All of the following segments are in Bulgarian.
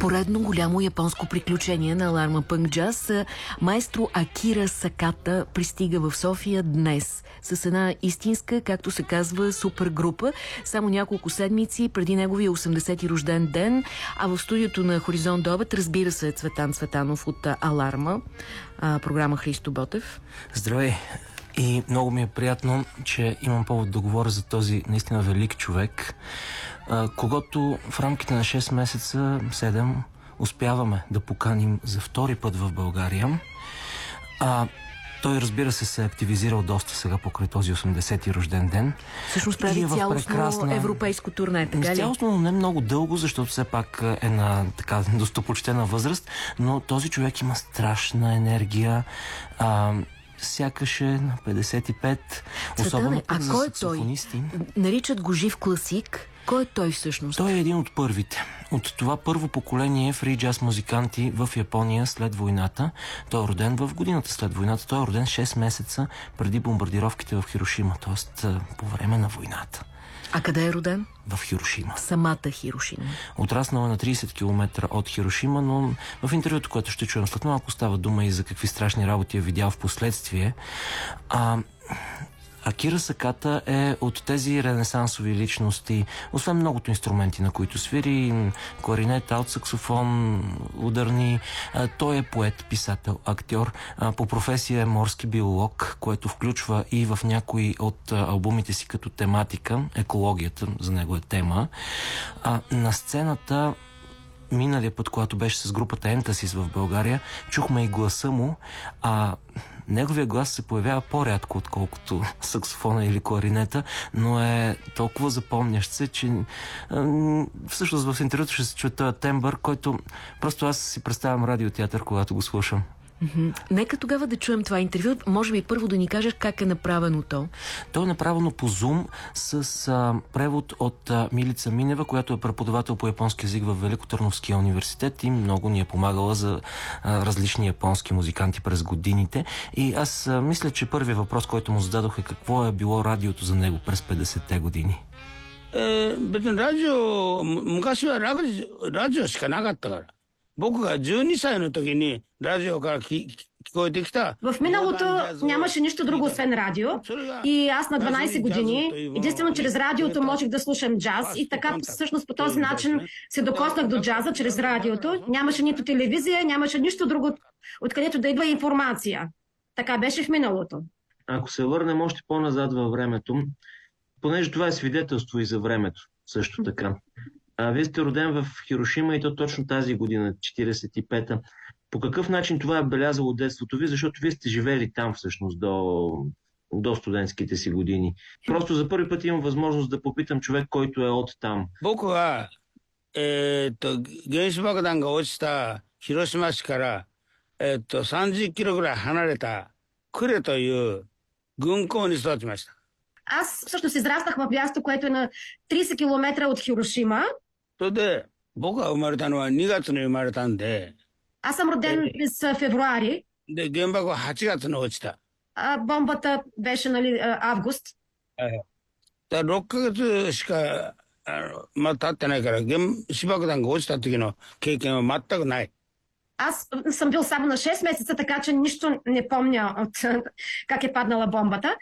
Поредно голямо японско приключение на Аларма Пънк Джаз. Майстро Акира Саката пристига в София днес с една истинска, както се казва, супергрупа. Само няколко седмици преди неговия 80-ти рожден ден, а в студиото на Хоризонт Добът разбира се Цветан Цветанов от Аларма, програма Христо Ботев. Здравей! И много ми е приятно, че имам повод да говоря за този наистина велик човек, когато в рамките на 6 месеца, 7, успяваме да поканим за втори път в България. А, той, разбира се, се е активизирал доста сега покрай този 80-ти рожден ден. Всъщност прави е цялостно прекрасна... европейско турне, така ли? Цялостно не много дълго, защото все пак е на така достопочтена възраст, но този човек има страшна енергия. А, сякаш е на 55. Особено а кой е той? Наричат го жив класик. Кой е той всъщност? Той е един от първите. От това първо поколение фри джаз музиканти в Япония след войната. Той е роден в годината след войната. Той е роден 6 месеца преди бомбардировките в Хирошима, т.е. по време на войната. А къде е роден? В Хирошима. В самата Хирошима. Отраснала е на 30 км от Хирошима, но в интервюто, което ще чуем след малко, става дума и за какви страшни работи е видял в последствие. А, Акира Саката е от тези ренесансови личности, освен многото инструменти, на които свири, кларинет, алт саксофон, ударни. Той е поет, писател, актьор. По професия е морски биолог, което включва и в някои от албумите си като тематика, екологията за него е тема. А на сцената миналия път, когато беше с групата Ентасис в България, чухме и гласа му, а неговия глас се появява по-рядко, отколкото саксофона или кларинета, но е толкова запомнящ се, че всъщност в интервюто ще се чуе този тембър, който просто аз си представям радиотеатър, когато го слушам. Нека тогава да чуем това интервю. Може би първо да ни кажеш как е направено то. То е направено по Zoom с а, превод от а, Милица Минева, която е преподавател по японски язик в Великотърновския университет и много ни е помагала за а, различни японски музиканти през годините. И аз а, мисля, че първият въпрос, който му зададох е какво е било радиото за него през 50-те години. えー、別にラジオ、昔はラジラジオしかなかったから。 僕が12歳の時にラジオから聞こえてきた。В миналото нямаше нищо друго освен радио и аз на 12 години единствено чрез радиото можех да слушам джаз и така всъщност по този начин се докоснах до джаза чрез радиото. Нямаше нито телевизия, нямаше нищо друго, откъдето да идва информация. Така беше в миналото. Ако се върнем още по-назад във времето, понеже това е свидетелство и за времето също така. А, вие сте роден в Хирошима и то точно тази година, 45-та. По какъв начин това е белязало детството ви, защото вие сте живели там всъщност до, до студентските си години. Просто за първи път имам възможност да попитам човек, който е от там. Боку е, то, генши бакдан Хирошима кара, е, то, 30 кило грай Куре то ю, гунко ни. Аз всъщност израснах в място, което е на 30 км от Хирошима それで、僕が生まれたのは2月に生まれたんで。Аз съм роден през февруари. Де, 原爆は8月に落ちた。А, бомбата беше, нали, август. だ6ヶ月しか、あの、まだ経ってないから、原子爆弾が落ちた時の経験は全くない。Аз съм бил само на 6 месеца, така че нищо не помня от как е паднала бомбата.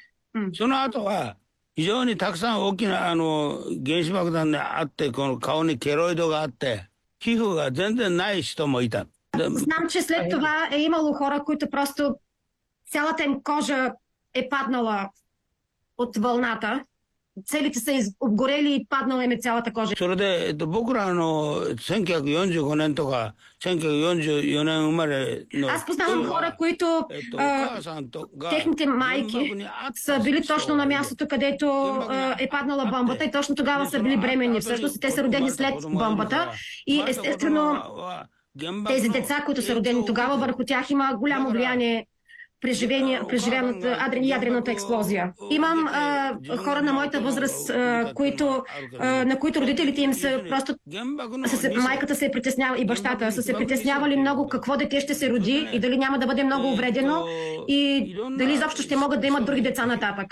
その後は、 非常にたくさん大きなあの原子爆弾があってこの顔にケロイドがあって皮膚が全然ない人もいた。Знам, че след това е имало хора, които просто цялата им кожа е паднала от вълната. целите са обгорели и паднала им е цялата кожа. それで、えっと、僕らの1945年とか1944年生まれの Аз познавам хора, които а, техните майки са били точно на мястото, където а, е паднала бомбата и точно тогава са били бременни. Всъщност те са родени след бомбата и естествено тези деца, които са родени тогава, върху тях има голямо влияние преживяната ядрената експлозия. Имам а, хора на моята възраст, а, които, а, на които родителите им са просто... Са, майката се е притеснява и бащата са се притеснявали много какво дете ще се роди и дали няма да бъде много увредено и дали изобщо ще могат да имат други деца нататък.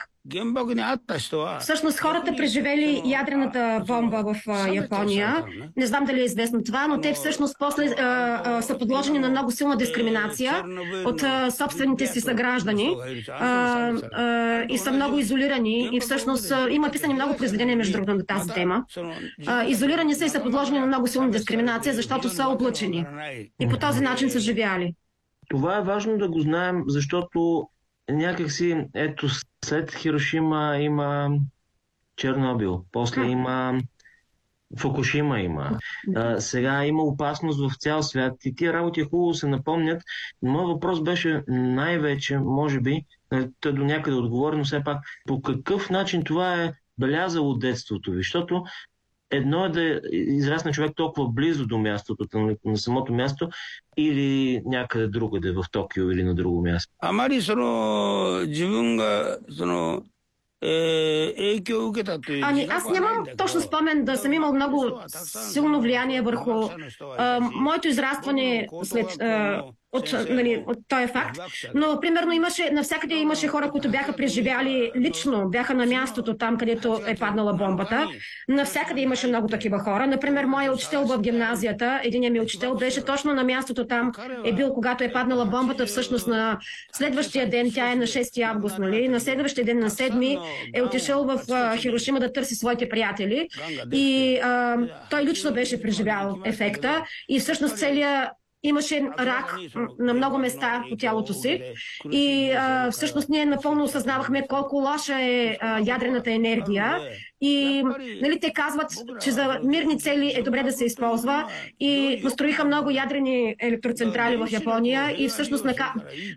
Всъщност хората преживели ядрената бомба в Япония. Не знам дали е известно това, но те всъщност после а, а, са подложени на много силна дискриминация от а, собствените си съграждани. а, а, и са много изолирани и всъщност а, има писани много произведения между другото на тази тема. А, изолирани са и са подложени на много силна дискриминация, защото са облъчени. И по този начин са живяли. Това е важно да го знаем, защото някакси, ето, след Хирошима има Чернобил, после има Фукушима има. А, сега има опасност в цял свят и тия работи хубаво се напомнят. Моят въпрос беше най-вече, може би, той до някъде отговорено, все пак, по какъв начин това е белязало детството ви, защото едно е да израсне човек толкова близо до мястото, на самото място, или някъде другаде, в Токио или на друго място. Амари, Ами, аз нямам точно спомен да съм имал много силно влияние върху а, моето израстване след а, от, нали, от този факт. Но, примерно, имаше, навсякъде имаше хора, които бяха преживяли лично, бяха на мястото там, където е паднала бомбата. Навсякъде имаше много такива хора. Например, моят учител в гимназията, един ми учител, беше точно на мястото там, е бил, когато е паднала бомбата, всъщност на следващия ден, тя е на 6 август, нали? На следващия ден, на 7 е отишъл в Хирошима да търси своите приятели. И uh, той лично беше преживял ефекта. И всъщност целият имаше рак на много места по тялото си. и а, всъщност ние напълно осъзнавахме колко лоша е а, ядрената енергия. И нали, те казват, че за мирни цели е добре да се използва. и настроиха много ядрени електроцентрали в Япония и всъщност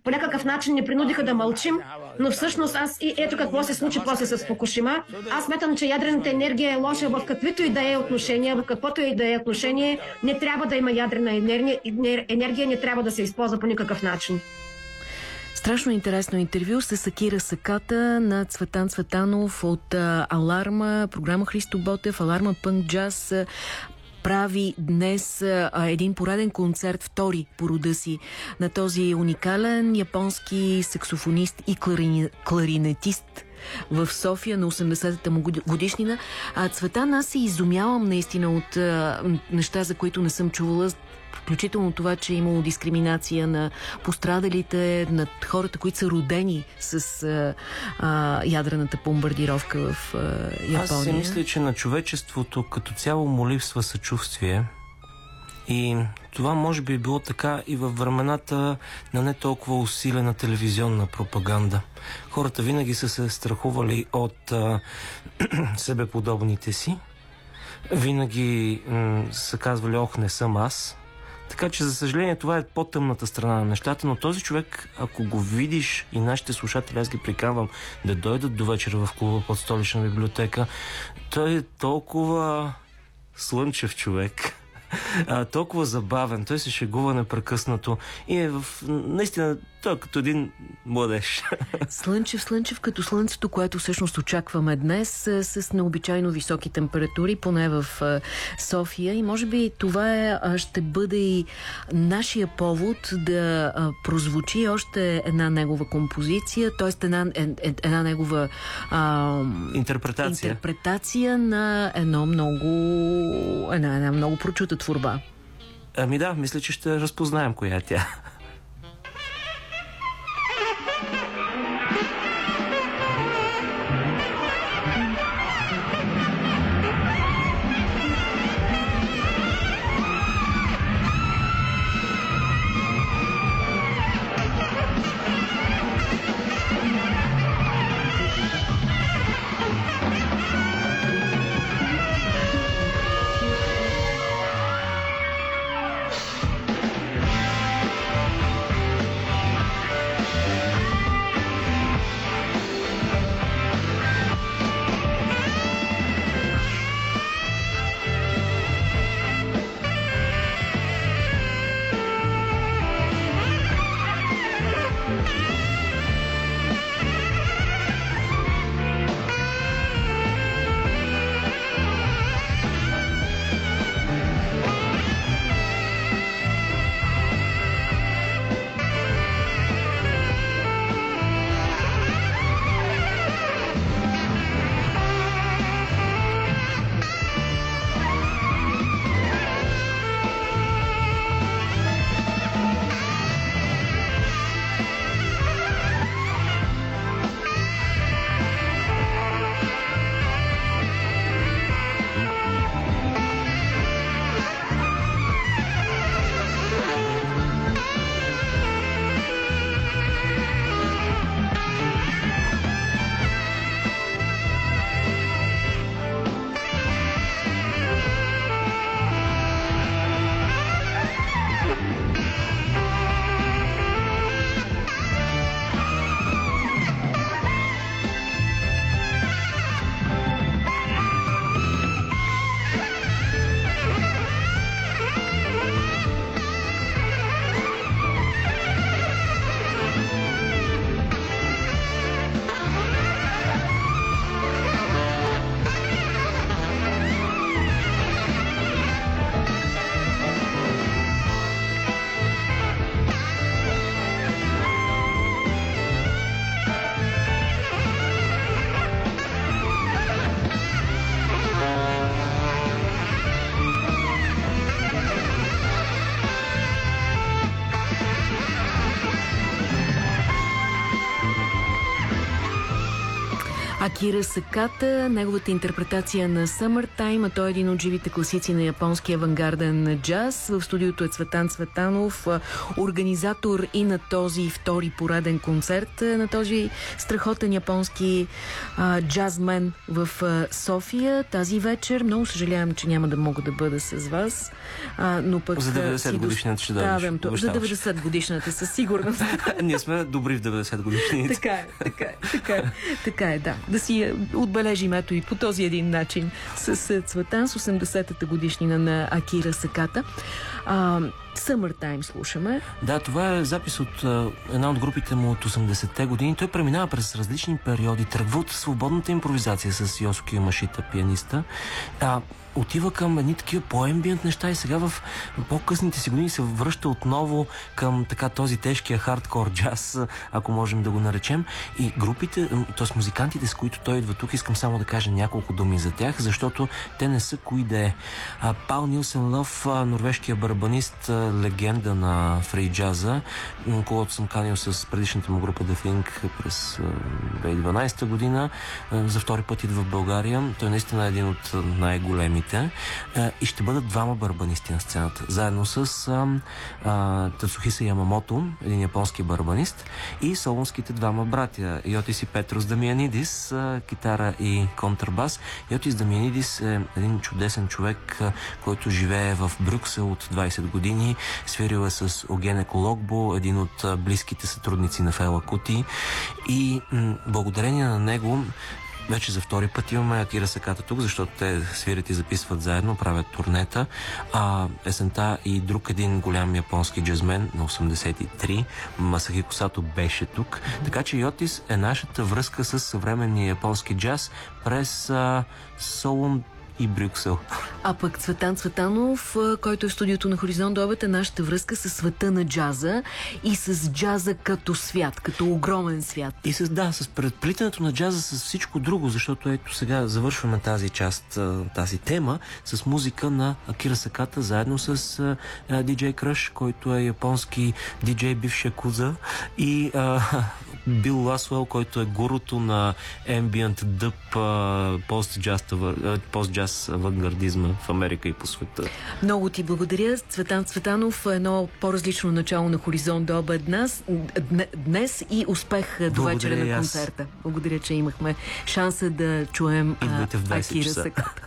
по някакъв начин не принудиха да мълчим, но всъщност аз и ето какво се случи после с Фукушима. Аз сметам, че ядрената енергия е лоша в каквито и да е отношения, в каквото и да е отношение. Не трябва да има ядрена енергия, енергия не трябва да се използва по никакъв начин. Страшно интересно интервю с Акира Саката на Цветан Цветанов от Аларма, програма Христо Ботев, Аларма Пънк Джаз прави днес а, един пореден концерт, втори по рода си, на този уникален японски саксофонист и кларини, кларинетист в София на 80-та му годишнина. А Цветан, аз се изумявам наистина от а, неща, за които не съм чувала включително това, че е имало дискриминация на пострадалите, на хората, които са родени с а, а, ядрената бомбардировка в а, Япония. Аз си мисля, че на човечеството като цяло му липсва съчувствие. И това може би е било така и във времената на не толкова усилена телевизионна пропаганда. Хората винаги са се страхували от а, себеподобните си. Винаги м- са казвали, ох, не съм аз. Така че, за съжаление, това е по-тъмната страна на нещата, но този човек, ако го видиш и нашите слушатели, аз ги приканвам да дойдат до вечера в клуба под столична библиотека, той е толкова слънчев човек а, толкова забавен. Той се шегува непрекъснато и е в... Наистина, той е като един младеж. Слънчев, слънчев, като слънцето, което всъщност очакваме днес с необичайно високи температури, поне в София. И може би това е, ще бъде и нашия повод да прозвучи още една негова композиция, т.е. Една, е, е, една негова а, интерпретация. интерпретация на едно много една, една много прочута творба. Ами да, мисля, че ще разпознаем коя е тя. Акира Саката, неговата интерпретация на Summertime, а той е един от живите класици на японски авангарден джаз. В студиото е Цветан Цветанов, организатор и на този втори пореден концерт на този страхотен японски а, джазмен в а, София тази вечер. Много съжалявам, че няма да мога да бъда с вас, а, но пък... За 90 годишната ще дадеш. За 90 годишната със сигурност. Ние сме добри в 90 годишните. така е, така е, така е, така е, да. Да си отбележим ето и по този един начин с Цветан с 80-та годишнина на Акира Саката. А, Summertime слушаме. Да, това е запис от една от групите му от 80-те години. Той преминава през различни периоди, тръгва от свободната импровизация с Йосуки Машита, пианиста. А, отива към едни такива по-ембиент неща и сега в по-късните си години се връща отново към така този тежкия хардкор джаз, ако можем да го наречем. И групите, т.е. музикантите, с които той идва тук, искам само да кажа няколко думи за тях, защото те не са кои да е. Пал Нилсен Лъв, норвежкия барабанист, легенда на фрей джаза, когато съм канил с предишната му група The Think през 2012 година. За втори път идва в България. Той наистина е един от най-големите. И ще бъдат двама барабанисти на сцената. Заедно с Тацухиса Ямамото, един японски барабанист, и солонските двама братя. Йотис и Петрос Дамианидис, китара и контрабас. Йотис Дамианидис е един чудесен човек, който живее в Брюксел от 20 години Свирил е с Огене Кологбо, един от близките сътрудници на Фела Кути. И благодарение на него вече за втори път имаме Акира Саката тук, защото те свирят и записват заедно, правят турнета. А есента и друг един голям японски джазмен на 83, Масахи Косато, беше тук. Така че Йотис е нашата връзка с съвременния японски джаз през а, Солун и Брюксел. А пък Цветан Цветанов, който е в студиото на Хоризонт обед, е нашата връзка с света на джаза и с джаза като свят, като огромен свят. И с, да, с предплитането на джаза с всичко друго, защото ето сега завършваме тази част, тази тема с музика на Акира Саката, заедно с диджей Кръш, който е японски диджей бившия Куза и а, Бил Ласвел, който е гурото на ambient дъб пост-джаз пост авангардизма в Америка и по света. Много ти благодаря. Цветан Цветанов, едно по-различно начало на Хоризонт до обед днес, днес и успех до вечера на концерта. Благодаря, че имахме шанса да чуем Акира Саката.